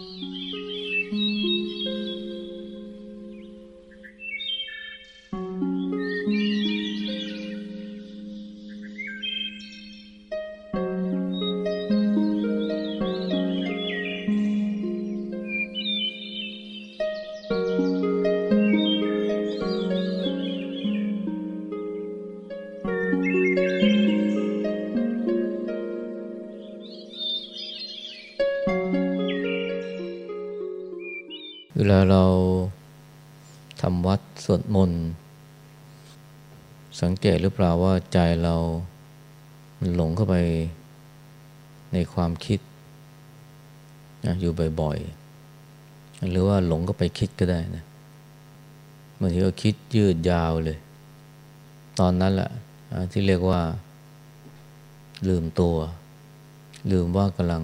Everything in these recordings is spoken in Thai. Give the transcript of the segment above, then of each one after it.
เสังเกตหรือเปล่าว่าใจเรามันหลงเข้าไปในความคิดนะอยู่บ่อยๆ หรือว่าหลงก็ไปคิดก็ได้นะบางทีก็คิดยืดยาวเลย ตอนนั้นแหละที่เรียกว่า ลืมตัว ลืมว่ากำลัง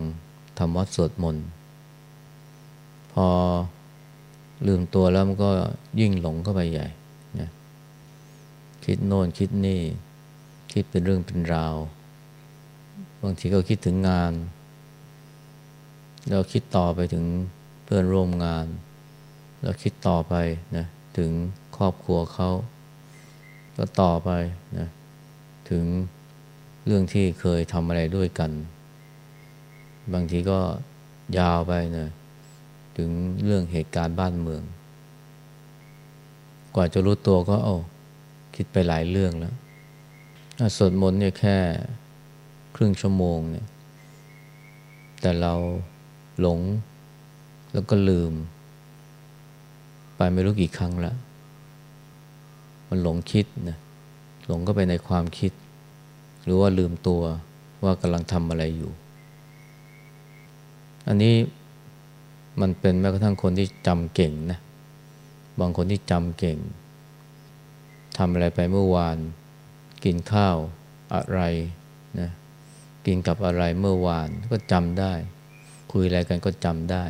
ทำวัดสวดมนต์พอลืมตัวแล้วมันก็ยิ่งหลงเข้าไปใหญ่ คิดโน่นคิดนี่ คิดเป็นเรื่องเป็นราว บางทีก็คิดถึงงานแล้วคิดต่อไปถึงเพื่อนร่วมงานแล้วคิดต่อไปนะถึงครอบครัวเขา ก็ต่อไปนะถึงเรื่องที่เคยทำอะไรด้วยกัน บางทีก็ยาวไปนะถึงเรื่องเหตุการณ์บ้านเมือง กว่าจะรู้ตัวก็เอา คิดไปหลายเรื่องแล้วสวดมนต์เนี่ยแค่ครึ่งชั่วโมงเนี่ย แต่เราหลงแล้วก็ลืม ไปไม่รู้กี่ครั้งแล้ว มันหลงคิดนะหลงก็ไปในความคิด หรือว่าลืมตัวว่ากำลังทำอะไรอยู่ อันนี้มันเป็นแม้กระทั่งคนที่จำเก่งนะ บางคนที่จำเก่ง ทำอะไรไปเมื่อวาน กินข้าวอะไรนะกินกับอะไรเมื่อวานก็จำได้ คุยอะไรกันก็จำได้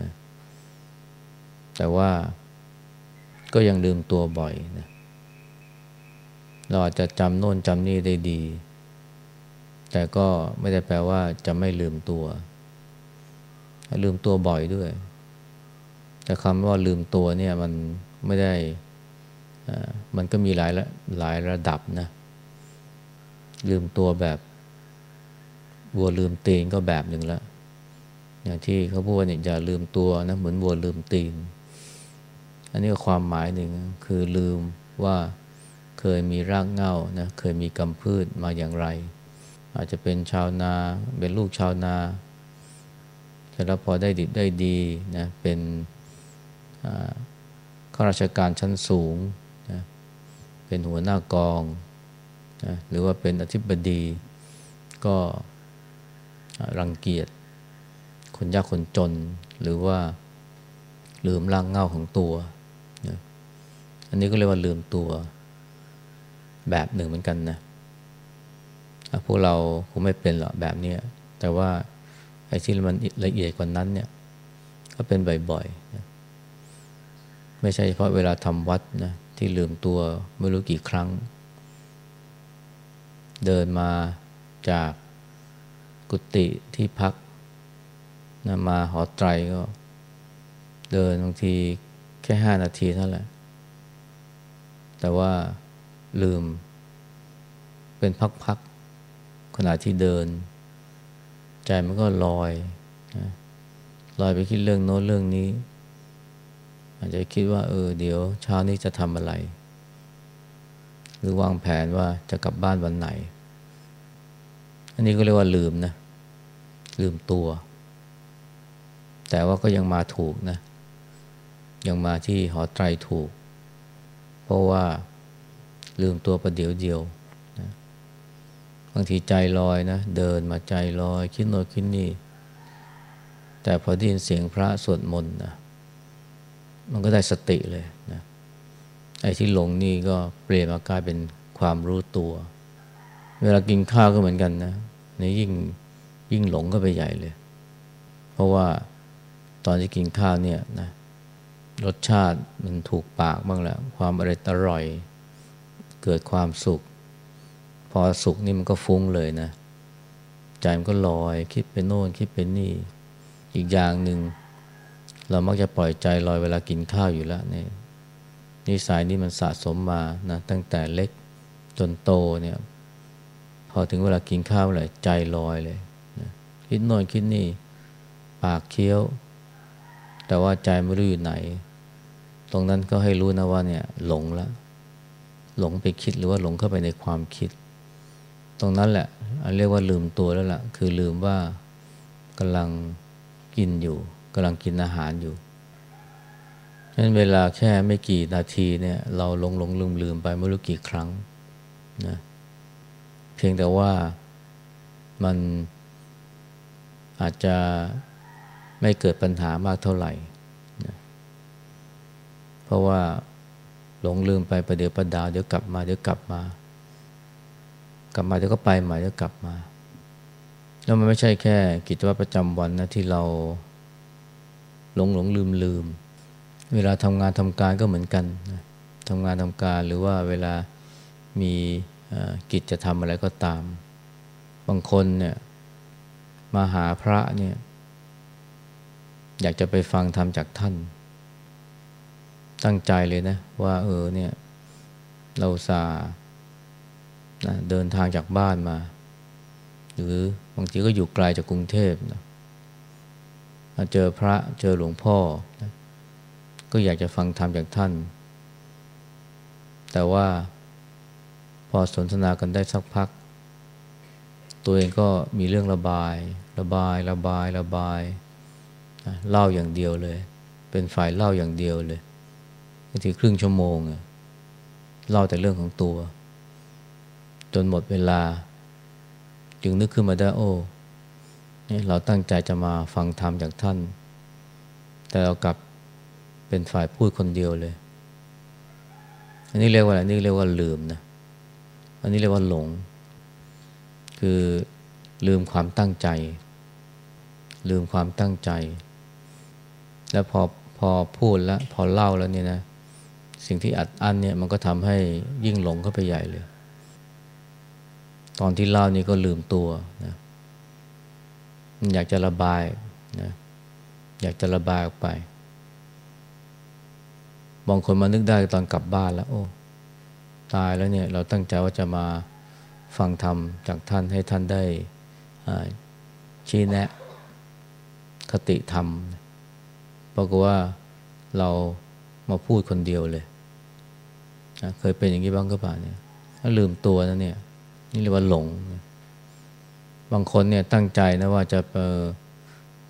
นะแต่ว่าก็ยังลืมตัวบ่อยนะเราอาจจะจำโน่นจำนี่ได้ดี แต่ก็ไม่ได้แปลว่าจะไม่ลืมตัว ลืมตัวบ่อยด้วย แต่คำว่าลืมตัวเนี่ยมันไม่ได้ มันก็มีหลายหลายระดับนะลืมตัวแบบวัวลืมตีนก็แบบหนึ่งล้วอย่างที่เขาพูดเนี่ยอย่าลืมตัวนะเหมือนวัวลืมตีน อันนี้ก็ความหมายหนึ่งคือลืมว่าเคยมีรากเหง้านะเคยมีกำพืชมาอย่างไร อาจจะเป็นชาวนาเป็นลูกชาวนาแต่แล้วพอได้ดิบได้ดีนะเป็นข้าราชการชั้นสูง เป็นหัวหน้ากองนะหรือว่าเป็นอธิบดี ก็รังเกียจคนยากคนจน หรือว่าลืมร่างเงาของตัวนะอันนี้ก็เรียกว่าลืมตัวแบบหนึ่งเหมือนกันนะพวกเราคงไม่เป็นหรอกแบบนี้แต่ว่าไอ้ที่มันละเอียดกว่านั้นเนี่ย ก็เป็นบ่อยๆนะไม่ใช่เฉพาะเวลาทำวัดนะ ที่ลืมตัวไม่รู้กี่ครั้ง เดินมาจากกุฏิที่พักนะมาหอไตรก็ เดินบางทีแค่ห้านาทีเท่านั้นแหละ แต่ว่าลืม เป็นพักๆขณะที่เดิน ใจมันก็ลอยนะลอยไปคิดเรื่องโน้นเรื่องนี้ อาจจะคิดว่าเออเดี๋ยวเช้านี้จะทำอะไร หรือวางแผนว่าจะกลับบ้านวันไหน อันนี้ก็เรียกว่าลืมนะ ลืมตัว แต่ว่าก็ยังมาถูกนะ ยังมาที่หอไตรถูก เพราะว่าลืมตัวประเดี๋ยวเดียวบางทีใจลอยนะ เดินมาใจลอย คิดโน่นคิดนี่ แต่พอได้ยินเสียงพระสวดมนต์นะ มันก็ได้สติเลยนะไอ้ที่หลงนี่ก็เปลี่ยนมากลายเป็นความรู้ตัว เวลากินข้าวก็เหมือนกันนะในยิ่งยิ่งหลงก็ไปใหญ่เลย เพราะว่าตอนที่กินข้าวเนี่ยนะรสชาติมันถูกปากบ้างแล้ว ความอร่อยอร่อย เกิดความสุข พอสุขนี่มันก็ฟุ้งเลยนะใจมันก็ลอยคิดไปโน่นคิดไปนี่ อีกอย่างหนึ่ง เรามักจะปล่อยใจลอยเวลากินข้าวอยู่แล้วนี่นิสัยนี้มันสะสมมานะตั้งแต่เล็กจนโตเนี่ยพอถึงเวลากินข้าวเลยใจลอยเลยนะคิดโน่นคิดนี่ ปากเคี้ยว แต่ว่าใจไม่รู้อยู่ไหน ตรงนั้นก็ให้รู้นะว่าเนี่ยหลงล้วหลงไปคิดหรือว่าหลงเข้าไปในความคิด ตรงนั้นแหละเรียกว่าลืมตัวแล้วละ่ะ คือลืมว่ากำลังกินอยู่ กำลังกินอาหารอยู่ฉะนั้นเวลาแค่ไม่กี่นาทีเนี่ย เราหลงหลงลืมลืมไปไม่รู้กี่ครั้งนะเพียงแต่ว่ามันอาจจะไม่เกิดปัญหามากเท่าไหร่นะเพราะว่าหลงลืมไปประเดี๋ยวประดาวเดี๋ยวกลับมาเดี๋ยวกลับมา กลับมาเดี๋ยวก็ไปใหม่เดี๋ยวกลับมา แล้วมันไม่ใช่แค่กิจวัตรประจำวันนะที่เรา หลงหลงลืมลืมเวลาทำงานทำการก็เหมือนกันทำงานทำการหรือว่าเวลามีกิจจะทำอะไรก็ตาม บางคนเนี่ยมาหาพระเนี่ยอยากจะไปฟังธรรมจากท่าน ตั้งใจเลยนะ ว่าเออเนี่ยเราสานะเดินทางจากบ้านมา หรือบางทีก็อยู่ไกลจากกรุงเทพนะ เจอพระเจอหลวงพ่อ ก็อยากจะฟังธรรมจากท่าน แต่ว่าพอสนทนากันได้สักพัก ตัวเองก็มีเรื่องระบาย ระบายระบายระบายเล่าอย่างเดียวเลย เป็นฝ่ายเล่าอย่างเดียวเลยบางทีครึ่งชั่วโมงเล่าแต่เรื่องของตัว จนหมดเวลา จึงนึกขึ้นมาได้โอ้ เราตั้งใจจะมาฟังธรรมจากท่าน แต่เรากลับเป็นฝ่ายพูดคนเดียวเลย อันนี้เรียกว่าอะไรนี่เรียกว่าลืมนะ อันนี้เรียกว่าหลง คือลืมความตั้งใจ ลืมความตั้งใจ แล้วพอพอพูดแล้วพอเล่าแล้วเนี่ยนะ สิ่งที่อัดอั้นเนี่ยมันก็ทำให้ยิ่งหลงเข้าไปใหญ่เลย ตอนที่เล่านี่ก็ลืมตัวนะ อยากจะระบายนะอยากจะระบายออกไป บางคนมานึกได้ตอนกลับบ้านแล้ว โอ้ ตายแล้วเนี่ยเราตั้งใจว่าจะมาฟังธรรมจากท่านให้ท่านได้ชี้แนะ คติธรรมปรากฏว่าเรามาพูดคนเดียวเลยเคยเป็นอย่างนี้บ้างก็ป่าเนี่ยถ้าลืมตัวนะเนี่ย นี่เรียกว่าหลงนะ บางคนเนี่ยตั้งใจนะว่าจะไป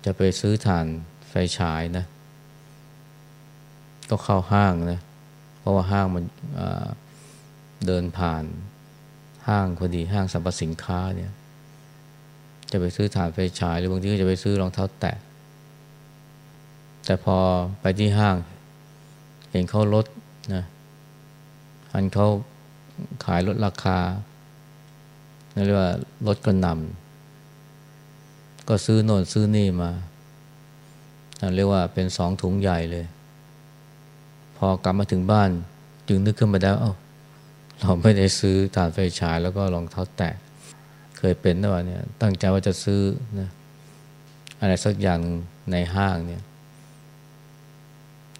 จะไปซื้อถ่านไฟฉายนะ ก็เข้าห้างนะ เพราะว่าห้างมันเดินผ่านห้างพอดีห้างสรรพสินค้าเนี่ย จะไปซื้อถ่านไฟฉาย หรือบางทีก็จะไปซื้อรองเท้าแตะ แต่พอไปที่ห้าง เห็นเขาลดนะอันเขาขายลดราคาเรียกว่าลดกระนำ ก็ซื้อโน่นซื้อนี่มาเรียกว่าเป็นสองถุงใหญ่เลย พอกลับมาถึงบ้าน จึงนึกขึ้นมาได้เอ้าเราไม่ได้ซื้อถ่านไฟฉายแล้วก็รองเท้าแตะเคยเป็นนะว่เนี่ย ตั้งใจว่าจะซื้อนะอะไรสักอย่างในห้างเนี่ย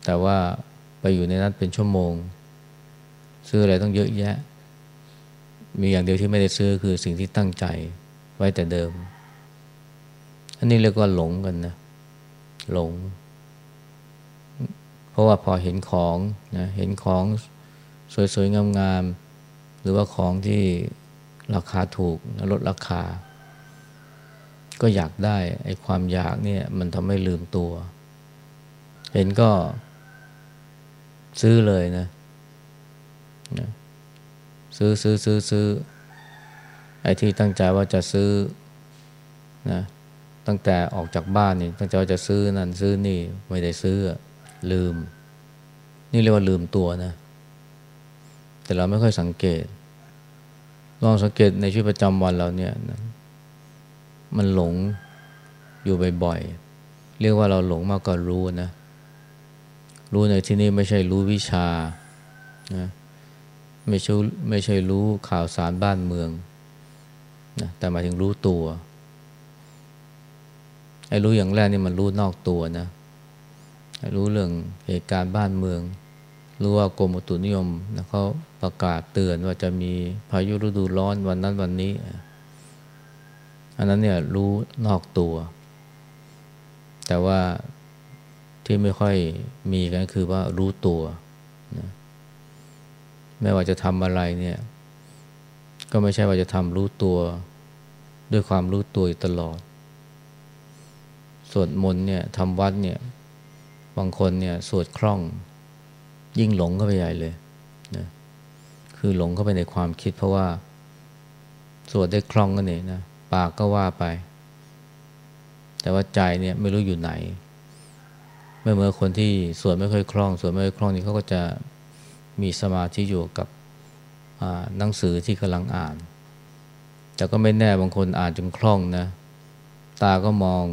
แต่ว่าไปอยู่ในนั้นเป็นชั่วโมง ซื้ออะไรต้องเยอะแยะ มีอย่างเดียวที่ไม่ได้ซื้อคือสิ่งที่ตั้งใจไว้แต่เดิม นนี้เรียกว่าหลงกันนะ หลง เพราะว่าพอเห็นของนะเห็นของสวยๆ งามๆ หรือว่าของที่ราคาถูกลดราคา ก็อยากได้ไอ้ความอยากเนี่ย มันทำให้ลืมตัว เห็นก็ซื้อเลยนะนะซื้อซื้อซื้อซื้อไอ้ที่ตั้งใจว่าจะซื้อนะ ตั้งแต่ออกจากบ้านนี่ตั้งใจว่าจะซื้อนั่นซื้อนี่ไม่ได้ซื้อลืม นี่เรียกว่าลืมตัวนะ แต่เราไม่ค่อยสังเกต ลองสังเกตในชีวิตประจำวันเราเนี่ยมันหลงอยู่บ่อยๆเรียกว่าเราหลงมากกว่ารู้นะรู้ในที่นี้ไม่ใช่รู้วิชานะไม่ใช่ไม่ใช่รู้ข่าวสารบ้านเมืองนะแต่หมายถึงรู้ตัว ไอ้รู้อย่างแรกนี่มันรู้นอกตัวนะรู้เรื่องเหตุการณ์บ้านเมือง รู้ว่ากรมอุตุนิยมนะเขาประกาศเตือนว่าจะมีพายุฤดูร้อนวันนั้นวันนี้ อันนั้นเนี่ยรู้นอกตัว แต่ว่าที่ไม่ค่อยมีกันคือว่ารู้ตัวนะไม่ว่าจะทำอะไรเนี่ย ก็ไม่ใช่ว่าจะทำรู้ตัว ด้วยความรู้ตัวตลอด วดมนต์เนี่ยทำวัดเนี่ยบางคนเนี่ยสวดคล่อง ยิ่งหลงเข้าไปใหญ่เลยนะคือหลงเข้าไปในความคิด เพราะว่า สวดได้คล่องก็เนี่ยนะปากก็ว่าไป แต่ว่าใจเนี่ยไม่รู้อยู่ไหนไม่เหมือนคนที่สวดไม่ค่อยคล่องสวดไม่ค่อยคล่องนี่เขาก็จะมีสมาธิอยู่กับหนังสือที่กำลังอ่าน แต่ก็ไม่แน่บางคนอ่านจนคล่องนะ ตาก็มอง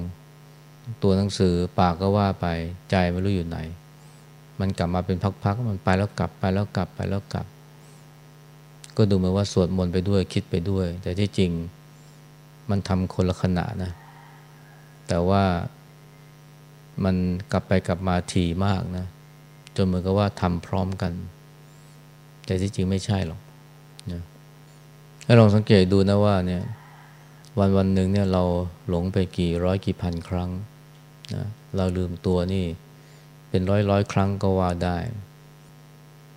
ตัวหนังสือปากก็ว่าไปใจไม่รู้อยู่ไหน มันกลับมาเป็นพักๆมันไปแล้วกลับไปแล้วกลับไปแล้วกลับ ก็ดูเหมือนว่าสวดมนต์ไปด้วยคิดไปด้วย แต่ที่จริงมันทำคนละขณะนะ แต่ว่ามันกลับไปกลับมาถี่มากนะ จนเหมือนกับว่าทำพร้อมกัน แต่ที่จริงไม่ใช่หรอกนะให้ลองสังเกตดูนะว่าเนี่ยวันวันหนึ่งเนี่ยเราหลงไปกี่ร้อยกี่พันครั้ง นะเราลืมตัวนี่เป็นร้อยร้อยครั้งก็ว่าได้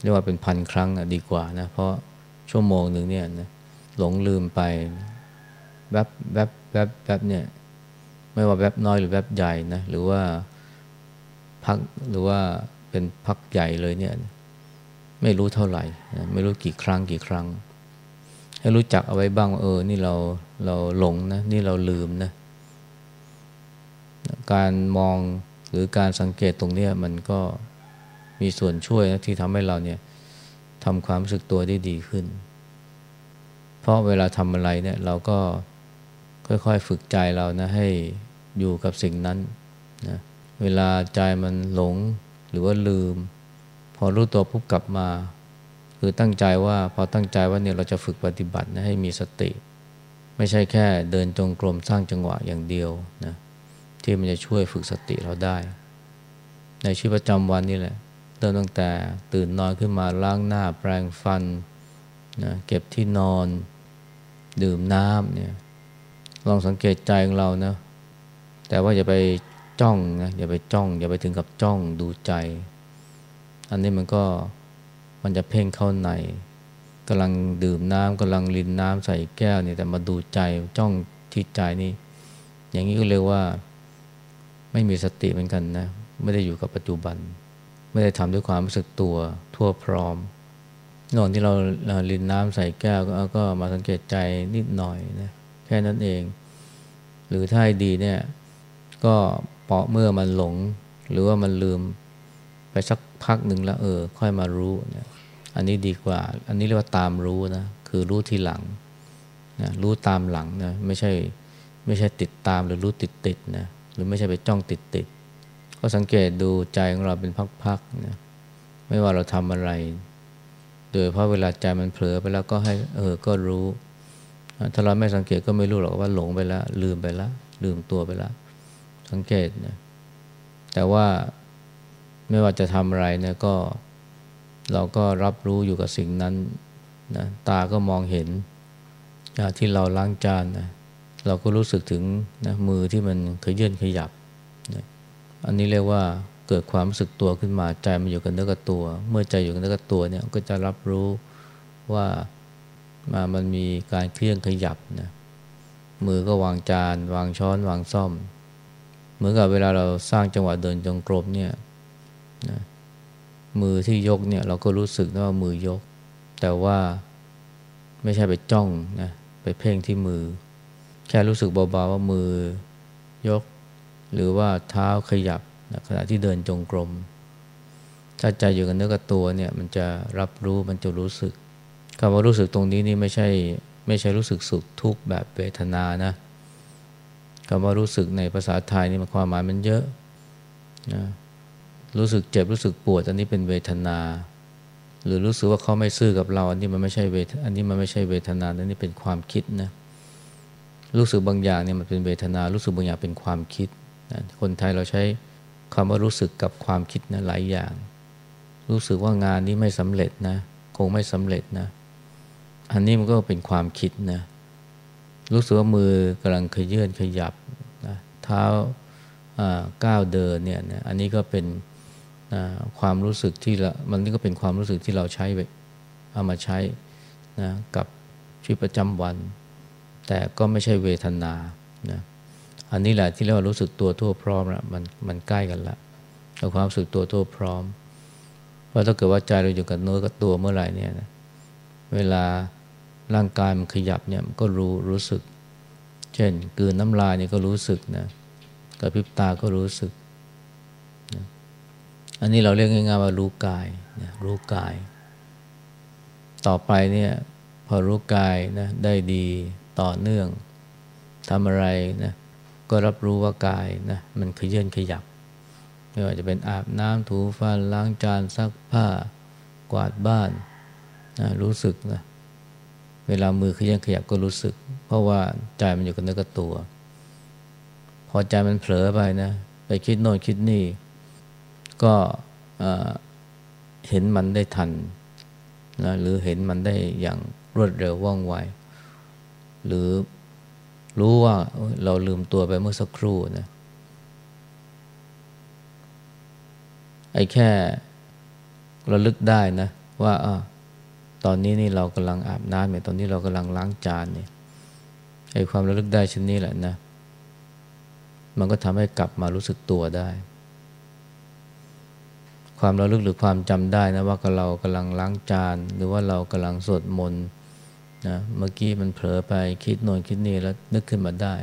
เรียกว่าเป็นพันครั้งดีกว่านะเพราะชั่วโมงหนึ่งเนี่ยนะหลงลืมไปแวบแวบแวบแวบเนี่ยไม่ว่าแวบน้อยหรือแวบใหญ่นะหรือว่าพักหรือว่าเป็นพักใหญ่เลยเนี่ยไม่รู้เท่าไหร่นะไม่รู้กี่ครั้งกี่ครั้ง ให้รู้จักเอาไว้บ้างเออ นี่เราเราหลงนะ นี่เราลืมนะ การมองหรือการสังเกตตรงนี้มันก็มีส่วนช่วยนะที่ทำให้เราเนี่ยทำความรู้สึกตัวได้ดีขึ้น เพราะเวลาทำอะไรเนี่ยเราก็ค่อยๆฝึกใจเรานะให้อยู่กับสิ่งนั้นนะเวลาใจมันหลงหรือว่าลืม พอรู้ตัวปุ๊บกลับมา คือตั้งใจว่าพอตั้งใจว่าเนี่ยเราจะฝึกปฏิบัตินะให้มีสติ ไม่ใช่แค่เดินจงกรมสร้างจังหวะอย่างเดียวนะ ที่มันจะช่วยฝึกสติเราได้ ในชีวิตประจำวันนี่แหละ เริ่มตั้งแต่ตื่นนอนขึ้นมาล้างหน้าแปรงฟันนะเก็บที่นอน ดื่มน้ำเนี่ยลองสังเกตใจของเรานะ แต่ว่าอย่าไปจ้องนะอย่าไปจ้อง อย่าไปถึงกับจ้องดูใจ อันนี้มันก็มันจะเพ่งเข้าในกำลังดื่มน้ำกำลังลินน้ำใส่แก้วนี่แต่มาดูใจจ้องที่ใจนี่อย่างนี้ก็เรียกว่า ไม่มีสติเหมือนกันนะ ไม่ได้อยู่กับปัจจุบัน ไม่ได้ทำด้วยความรู้สึกตัวทั่วพร้อมนอนที่เราลินน้ำใส่แก้วก็มาสังเกตใจนิดหน่อยนะแค่นั้นเอง หรือถ้าดีเนี่ย ก็เปาะเมื่อมันหลง หรือว่ามันลืมไปสักพักหนึ่งแล้วเออ ค่อยมารู้เนี่ยอันนี้ดีกว่า อันนี้เรียกว่าตามรู้นะ คือรู้ทีหลังนะรู้ตามหลังนะ ไม่ใช่ไม่ใช่ติดตามหรือรู้ติดติดนะ หรือไม่ใช่ไปจ้องติดติดก็สังเกตดูใจของเราเป็นพักๆนะไม่ว่าเราทำอะไร โดยเพราะเวลาใจมันเผลอไปแล้วก็ให้เออก็รู้ ถ้าเราไม่สังเกตก็ไม่รู้หรอกว่าหลงไปแล้วลืมไปแล้วลืมตัวไปแล้วสังเกตนะแต่ว่าไม่ว่าจะทำอะไรเนี่ยก็เราก็รับรู้อยู่กับสิ่งนั้นนะตาก็มองเห็นที่เราล้างจานนะ เราก็รู้สึกถึงนะมือที่มันขยื่นขยับนะอันนี้เรียกว่าเกิดความรู้สึกตัวขึ้นมาใจมันอยู่กับเนื้อกับตัว เมื่อใจอยู่กับเนื้อกับตัวเนี่ยก็จะรับรู้ว่ามามันมีการเคลื่อนขยับนะมือก็วางจาน วางช้อน วางซ่อม เหมือนกับเวลาเราสร้างจังหวะเดินจงกรมเนี่ยนะมือที่ยกเนี่ยเราก็รู้สึกนะว่ามือยก แต่ว่าไม่ใช่ไปจ้องนะไปเพ่งที่มือ แค่รู้สึกเบาๆว่ามือยก หรือว่าเท้าขยับนะขณะที่เดินจงกรม ถ้าใจอยู่กับเนื้อกับตัวเนี่ยมันจะรับรู้มันจะรู้สึกคำว่ารู้สึกตรงนี้นี่ไม่ใช่ไม่ใช่รู้สึกสุขทุกข์แบบเวทนานะคำว่ารู้สึกในภาษาไทยนี่มันความหมายมันเยอะนะรู้สึกเจ็บรู้สึกปวดอันนี้เป็นเวทนา หรือรู้สึกว่าเขาไม่ซื่อกับเรา อันนี้มันไม่ใช่เวทอันนี้มันไม่ใช่เวทนาอันนี้เป็นความคิดนะ รู้สึกบางอย่างเนี่ยมันเป็นเวทนา รู้สึกบางอย่างเป็นความคิดนะคนไทยเราใช้ความว่ารู้สึกกับความคิดนะหลายอย่าง รู้สึกว่างานนี้ไม่สำเร็จนะ คงไม่สำเร็จนะ อันนี้มันก็เป็นความคิดนะ รู้สึกว่ามือกำลังขยื่นขยับนะเท้าก้าวเดินเนี่ยนะอันนี้ก็เป็นความรู้สึกที่ละมันนี่ก็เป็นความรู้สึกที่เราใช้เอามาใช้นะกับชีวิตประจำวัน แต่ก็ไม่ใช่เวทนานะอันนี้แหละที่เรียกว่ารู้สึกตัวทั่วพร้อมละมันมันใกล้กันละกับความรู้สึกตัวทั่วพร้อม เพราะถ้าเกิดว่าใจเราอยู่กับเนื้อกับตัวเมื่อไหร่เนี่ยนะเวลาร่างกายมันขยับเนี่ยมันก็รู้รู้สึก เช่นกืนน้ำลายเนี่ยก็รู้สึกนะกระพริบตาก็รู้สึกนะอันนี้เราเรียกง่ายๆว่ารู้กายนะรู้กาย ต่อไปเนี่ยพอรู้กายนะได้ดี ต่อเนื่องทำอะไรนะก็รับรู้ว่ากายนะมันขยื่นขยับไม่ว่าจะเป็นอาบน้ำถูฟันล้างจานซักผ้ากวาดบ้านนะรู้สึกนะเวลามือขยื่นขยับก็รู้สึก เพราะว่าใจมันอยู่กับเนื้อกับตัว พอใจมันเผลอไปนะไปคิดโน่นคิดนี่ ก็เห็นมันได้ทันนะหรือเห็นมันได้อย่างรวดเร็วว่องไว หรือรู้ว่าเราลืมตัวไปเมื่อสักครู่นะไอ้แค่ระลึกได้นะว่าอตอนนี้นี่เรากำลังอาบน้ำเนี่ยตอนนี้เรากำลังล้างจานเนี่ยไอ้ความระลึกได้ชนนี้แหละนะ มันก็ทำให้กลับมารู้สึกตัวได้ ความระลึกหรือความจำได้นะว่าเรากำลังล้างจาน หรือว่าเรากำลังสวดมนต์ นะเมื่อกี้มันเผลอไปคิดโน่นคิดนี่แล้วนึกขึ้นมาได้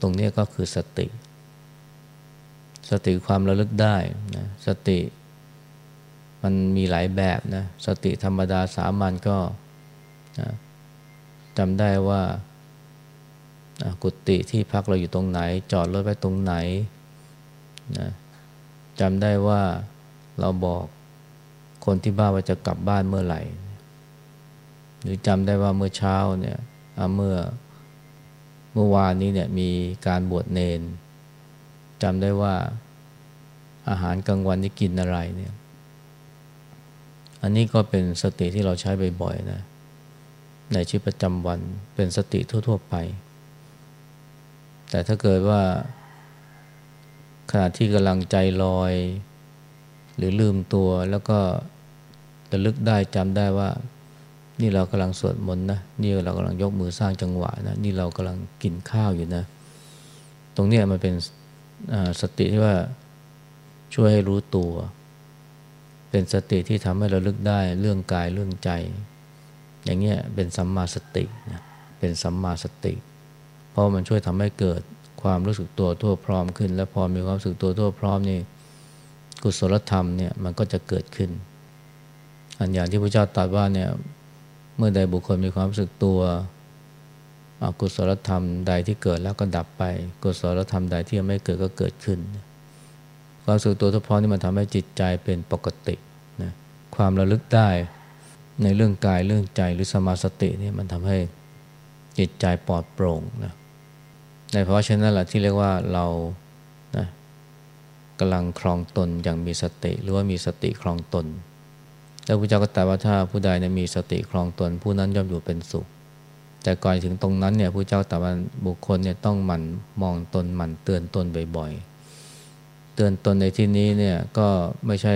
ตรงนี้ก็คือสติ สติความระลึกได้นะสติมันมีหลายแบบนะสติธรรมดาสามัญก็นะจำได้ว่ากุฏิที่พักเราอยู่ตรงไหน จอดรถไว้ตรงไหนนะจำได้ว่าเราบอกคนที่บ้านว่าจะกลับบ้านเมื่อไหร่ หรือจำได้ว่าเมื่อเช้าเนี่ยเมื่อเมื่อวานนี้เนี่ยมีการบวชเนนจำได้ว่าอาหารกลางวันนี้กินอะไรเนี่ย อันนี้ก็เป็นสติที่เราใช้บ่อยๆนะในชีวิตประจำวันเป็นสติทั่ว ๆ ไป แต่ถ้าเกิดว่าขณะที่กำลังใจลอย หรือลืมตัวแล้วก็ระลึกได้จำได้ว่า นี่เรากำลังสวดมนต์นะนี่เรากำลังยกมือสร้างจังหวะนะนี่เรากำลังกินข้าวอยู่นะ ตรงนี้มันเป็นสติที่ว่าช่วยให้รู้ตัว เป็นสติที่ทำให้เราลึกได้เรื่องกายเรื่องใจ อย่างเงี้ยเป็นสัมมาสตินะเป็นสัมมาสติ เพราะมันช่วยทำให้เกิดความรู้สึกตัวทั่วพร้อมขึ้น และพอมีความรู้สึกตัวทั่วพร้อมนี่กุศลธรรมเนี่ยมันก็จะเกิดขึ้น อันอย่างที่พระเจ้าตรัสว่าเนี่ย เมื่อใดบุคคลมีความรู้สึกตัวอกุศลธรรมใดที่เกิดแล้วก็ดับไป กุศลธรรมใดที่ยังไม่เกิดก็เกิดขึ้น ความรู้สึกตัวทุกพร้อมนี่มันทำให้จิตใจเป็นปกตินะความระลึกได้ในเรื่องกายเรื่องใจหรือสมาสตินี่มันทำให้จิตใจปลอดโปร่งนะในเพราะฉะนั้นแหละที่เรียกว่าเรานะกำลังครองตนอย่างมีสติ หรือว่ามีสติครองตน แล้วพระเจ้าก็ตรัสว่าถ้าผู้ใดเนี่ยมีสติครองตนผู้นั้นย่อมอยู่เป็นสุข แต่ก่อนถึงตรงนั้นเนี่ยพระเจ้าตรัสว่าบุคคลเนี่ยต้องหมั่นมองตนหมั่นเตือนตนบ่อยๆ เตือนตนในที่นี้เนี่ยก็ไม่ใช่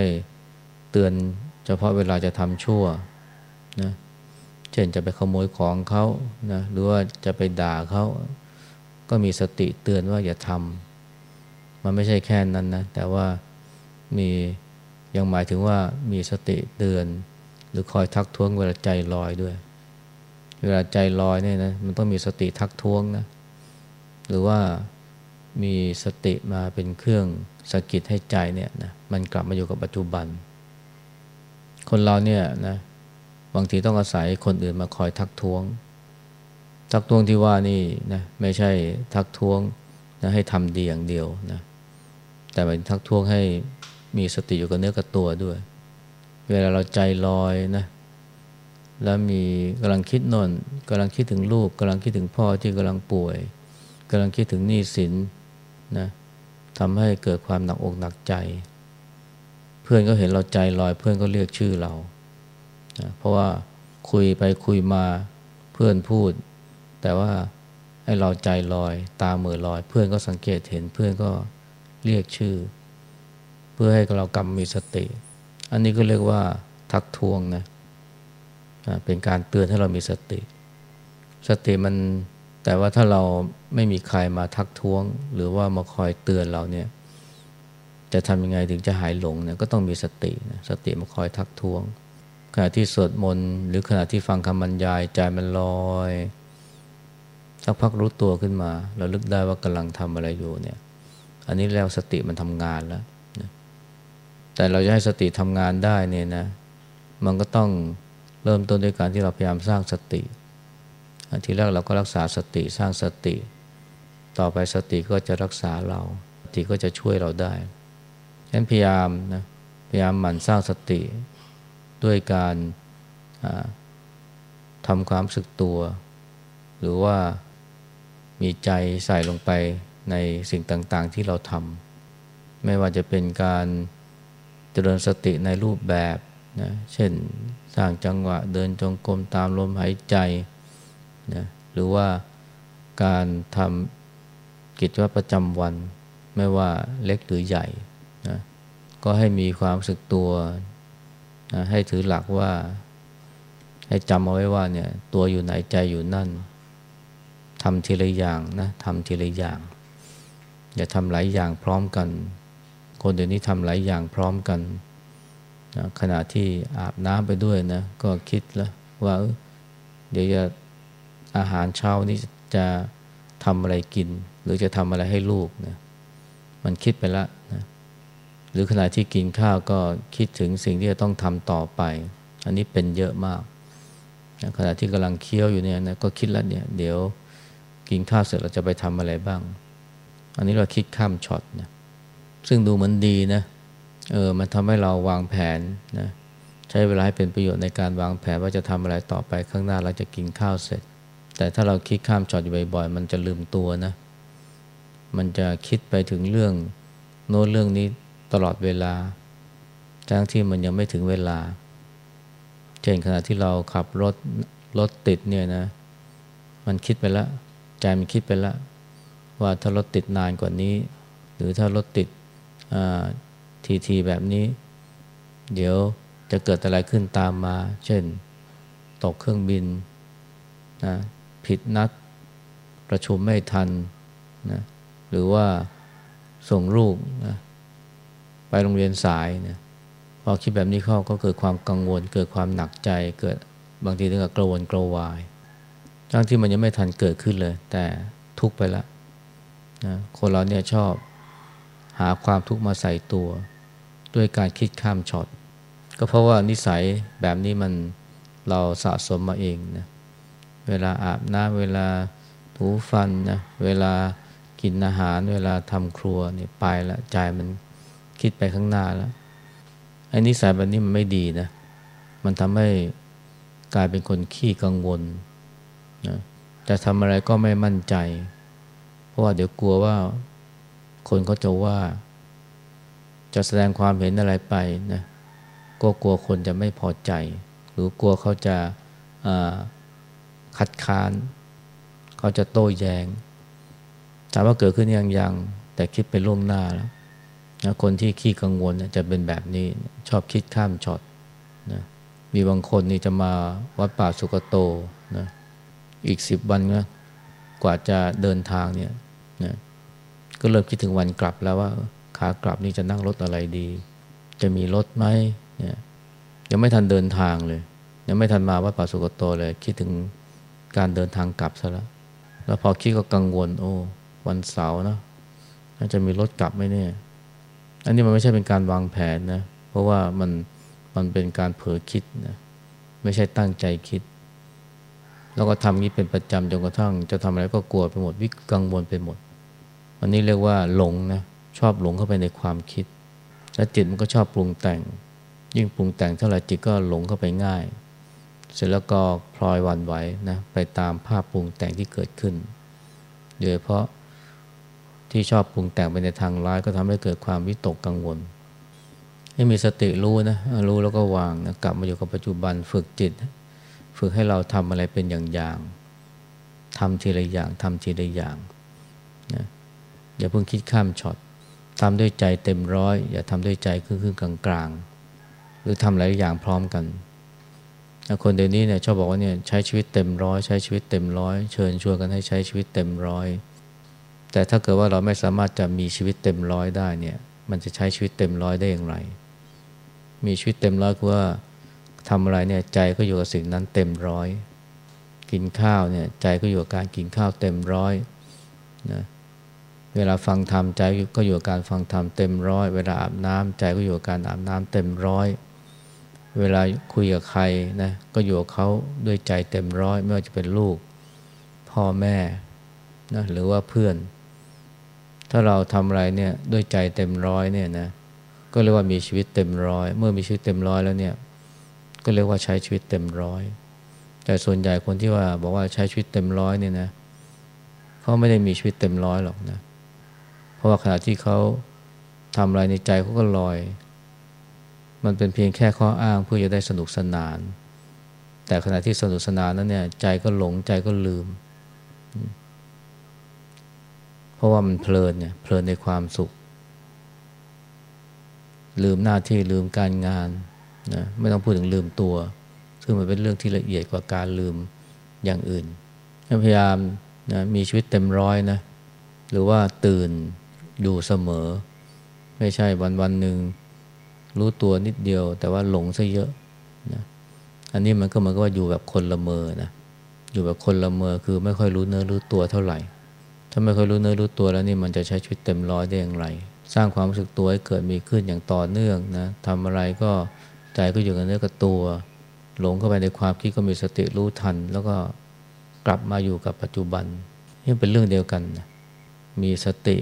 เตือนเฉพาะเวลาจะทำชั่วนะเช่นจะไปขโมยของเขานะหรือว่าจะไปด่าเขาก็มีสติเตือนว่าอย่าทำมันไม่ใช่แค่นั้นนะ แต่ว่ามี ยังหมายถึงว่ามีสติเตือน หรือคอยทักท้วงเวลาใจลอยด้วย เวลาใจลอยเนี่ยนะมันต้องมีสติทักท้วงนะหรือว่ามีสติมาเป็นเครื่องสกิดให้ใจเนี่ยนะมันกลับมาอยู่กับปัจจุบัน คนเราเนี่ยนะบางทีต้องอาศัยคนอื่นมาคอยทักท้วง ทักท้วงที่ว่านี่นะไม่ใช่ทักท้วงนะให้ทำดีอย่างเดียวนะแต่เป็นทักท้วงให้ มีสติอยู่กับเนื้อกับตัวด้วย เวลาเราใจลอยนะแล้วมีกำลังคิดนนกำลังคิดถึงลูกกำลังคิดถึงพ่อที่กำลังป่วยกำลังคิดถึงหนี้สินนะทำให้เกิดความหนักอกหนักใจ เพื่อนก็เห็นเราใจลอยเพื่อนก็เรียกชื่อเรานะเพราะว่าคุยไปคุยมาเพื่อนพูด แต่ว่าให้เราใจลอย ตาเมือลอย เพื่อนก็สังเกตเห็นเพื่อนก็เรียกชื่อ พื่อให้เรากำมีสติ อันนี้ก็เรียกว่าทักทวงนะเป็นการเตือนให้เรามีสติ สติมันแต่ว่าถ้าเราไม่มีใครมาทักท้วง หรือว่ามาคอยเตือนเราเนี่ย จะทำยังไงถึงจะหายหลงเนี่ยก็ต้องมีสตินะสติมาคอยทักท้วง ขณะที่สวดมนต์หรือขณะที่ฟังคำบรรยายใจมันลอยสักพักรู้ตัวขึ้นมา เราลึกได้ว่ากำลังทำอะไรอยู่เนี่ย อันนี้แล้วสติมันทำงานแล้ว แต่เราจะให้สติทำงานได้เนี่ยนะ มันก็ต้องเริ่มต้นด้วยการที่เราพยายามสร้างสติ ทีแรกเราก็รักษาสติสร้างสติ ต่อไปสติก็จะรักษาเรา สติก็จะช่วยเราได้ฉะนั้นพยายามนะพยายามหมั่นสร้างสติด้วยการทำความสึกตัว หรือว่ามีใจใส่ลงไปในสิ่งต่างๆที่เราทำไม่ว่าจะเป็นการ เจริญสติในรูปแบบนะเช่นสร้างจังหวะเดินจงกรมตามลมหายใจนะหรือว่าการทำกิจวัตรประจำวัน ไม่ว่าเล็กหรือใหญ่นะก็ให้มีความสึกตัวนะให้ถือหลักว่า ให้จำเอาไว้ว่าเนี่ยตัวอยู่ไหนใจอยู่นั่นทำทีละอย่างนะทำทีละอย่าง อย่าทำหลายอย่างพร้อมกัน คนเดี๋ยวนี้ทำหลายอย่างพร้อมกันนะขณะที่อาบน้ำไปด้วยนะ ก็คิดแล้วว่าเดี๋ยวจะอาหารเช้านี้จะทำอะไรกิน หรือจะทำอะไรให้ลูกนะมันคิดไปแล้วนะหรือขณะที่กินข้าวก็คิดถึงสิ่งที่จะต้องทำต่อไป อันนี้เป็นเยอะมากนะขณะที่กำลังเคี้ยวอยู่เนี่ยนะก็คิดแล้วเนี่ยเดี๋ยวกินข้าวเสร็จเราจะไปทำอะไรบ้าง อันนี้เราคิดข้ามช็อตนะ ซึ่งดูเหมือนดีนะเออมันทำให้เราวางแผนนะใช้เวลาให้เป็นประโยชน์ในการวางแผนว่าจะทำอะไรต่อไปข้างหน้าเราจะกินข้าวเสร็จ แต่ถ้าเราคิดข้ามจอดอยู่บ่อยๆ มันจะลืมตัวนะมันจะคิดไปถึงเรื่องโน้นเรื่องนี้ตลอดเวลาทั้งที่มันยังไม่ถึงเวลา เช่นขณะที่เราขับรถรถติดเนี่ยนะ มันคิดไปแล้วใจมันคิดไปแล้วว่าถ้ารถติดนานกว่านี้ หรือถ้ารถติด ทีทีแบบนี้ เดี๋ยวจะเกิดอะไรขึ้นตามมา เช่น ตกเครื่องบินนะผิดนัดประชุมไม่ทันนะหรือว่าส่งลูกนะไปโรงเรียนสายนะพอคิดแบบนี้เข้าก็เกิดความกังวล เกิดความหนักใจเกิดบางทีถึงกับกระวนกระวายทั้งที่มันยังไม่ทันเกิดขึ้นเลย แต่ทุกไปแล้วนะคนเราเนี่ยชอบ หาความทุกข์มาใส่ตัว ด้วยการคิดข้ามช็อต ก็เพราะว่านิสัยแบบนี้มันเราสะสมมาเองนะเวลาอาบน้ำเวลาถูฟันนะเวลากินอาหาร เวลาทำครัวเนี่ยไปแล้วใจมันคิดไปข้างหน้าแล้วไอ้นิสัยแบบนี้มันไม่ดีนะ มันทำให้กลายเป็นคนขี้กังวลนะจะทำอะไรก็ไม่มั่นใจ เพราะว่าเดี๋ยวกลัวว่า คนเขาจะว่า จะแสดงความเห็นอะไรไปนะก็กลัวคนจะไม่พอใจ หรือกลัวเขาจะคัดค้าน เขาจะโต้แยง้งถามว่าเกิดขึ้นยังยัง แต่คิดไปล่วงหน้าแล้วนะคนที่ขี้กังวลจะเป็นแบบนี้ชอบคิดข้ามช็อตนะมีบางคนนี่จะมาวัดป่าสุกโตนะอีกสิบวันนะกว่าจะเดินทางเนี่ยนะ ก็เริ่มคิดถึงวันกลับแล้วว่าขากลับนี่จะนั่งรถอะไรดี จะมีรถไหมเนี่ยยังไม่ทันเดินทางเลย ยังไม่ทันมาวัดป่าสุกโตเลย คิดถึงการเดินทางกลับซะแล้วแล้วพอคิดก็กังวล โอ้ วันเสาร์นะจะมีรถกลับไหมเนี่ย อันนี้มันไม่ใช่เป็นการวางแผนนะ เพราะว่ามันมันเป็นการเผลอคิดนะไม่ใช่ตั้งใจคิด แล้วก็ทำนี้เป็นประจำจนกระทั่ง จะทำอะไรก็กลัวไปหมดวิกังวลไปหมด อันนี้เรียกว่าหลงนะชอบหลงเข้าไปในความคิด และจิตมันก็ชอบปรุงแต่ง ยิ่งปรุงแต่งเท่าไหร่จิตก็หลงเข้าไปง่าย เสร็จแล้วก็พลอยวันไหวนะไปตามภาพปรุงแต่งที่เกิดขึ้นโดยเพราะที่ชอบปรุงแต่งไปในทางร้ายก็ทำให้เกิดความวิตกกังวล ให้มีสติรู้นะรู้แล้วก็วางนะกลับมาอยู่กับปัจจุบันฝึกจิต ฝึกให้เราทำอะไรเป็นอย่างๆทำทีละอย่างทำทีละอย่าง อย่าเพิ่งคิดข้ามช็อตทำด้วยใจเต็มร้อย อย่าทำด้วยใจครึ่งๆกลางๆ หรือทำหลายอย่างพร้อมกันคนเดี๋ยวนี้เนี่ยชอบบอกว่าเนี่ยใช้ชีวิตเต็มร้อยใช้ชีวิตเต็มร้อยเชิญชวนกันให้ใช้ชีวิตเต็มร้อยแต่ถ้าเกิดว่าเราไม่สามารถจะมีชีวิตเต็มร้อยได้เนี่ย มันจะใช้ชีวิตเต็มร้อยได้อย่างไร มีชีวิตเต็มร้อยคือว่าทำอะไรเนี่ยใจก็อยู่กับสิ่งนั้นเต็มร้อย กินข้าวเนี่ยใจก็อยู่กับการกินข้าวเต็มร้อยนะ เวลาฟังธรรมใจก็อยู่กับการฟังธรรมเต็มร้อย เวลาอาบน้ำใจก็อยู่กับการอาบน้ำเต็มร้อย เวลาคุยกับใครนะก็อยู่กับเขาด้วยใจเต็มร้อย ไม่ว่าจะเป็นลูก พ่อแม่นะหรือว่าเพื่อน ถ้าเราทำอะไรเนี่ยด้วยใจเต็มร้อยเนี่ยนะก็เรียกว่ามีชีวิตเต็มร้อย เมื่อมีชีวิตเต็มร้อยแล้วเนี่ยก็เรียกว่าใช้ชีวิตเต็มร้อยแต่ส่วนใหญ่คนที่ว่าบอกว่าใช้ชีวิตเต็มร้อยเนี่ยนะเขาไม่ได้มีชีวิตเต็มร้อยหรอกนะเราะว่าขณะที่เขาทำอะไรในใจเขาก็ลอย มันเป็นเพียงแค่ข้ออ้างเพื่อจะได้สนุกสนาน แต่ขณะที่สนุกสนานนั้นเนี่ยใจก็หลงใจก็ลืม เพราะว่ามันเพลินเนี่ยเพลินในความสุข ลืมหน้าที่ลืมการงานนะไม่ต้องพูดถึงลืมตัว ซึ่งมันเป็นเรื่องที่ละเอียดกว่าการลืมอย่างอื่น พยายามนะมีชีวิตเต็มร้อยนะหรือว่าตื่น อยู่เสมอ ไม่ใช่วันวันหนึ่งรู้ตัวนิดเดียว แต่ว่าหลงซะเยอะนะอันนี้มันก็เหมือนกับว่าอยู่แบบคนละเมอนะอยู่แบบคนละเมอคือไม่ค่อยรู้เนื้อรู้ตัวเท่าไหร่ ถ้าไม่เคยรู้เนื้อรู้ตัวแล้วนี่มันจะใช้ชีวิตเต็มร้อยได้อย่างไร สร้างความรู้สึกตัวให้เกิดมีขึ้นอย่างต่อเนื่องนะทำอะไรก็ใจก็อยู่กับเนื้อกับตัว หลงเข้าไปในความคิดก็มีสติรู้ทัน แล้วก็กลับมาอยู่กับปัจจุบันนี่เป็นเรื่องเดียวกันนะมีสติ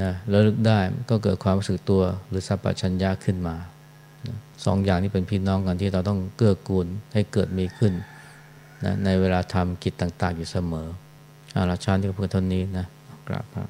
นะแล้วลึกได้ก็เกิดความรู้สึกตัวหรือสัพพัญญาขึ้นมาสองอย่างนี้เป็นพี่น้องกันที่เราต้องเกื้อกูลให้เกิดมีขึ้นนะในเวลาทำกิจต่าง ๆ อยู่เสมออาราชาที่พูดเท่านี้นะกราบครับ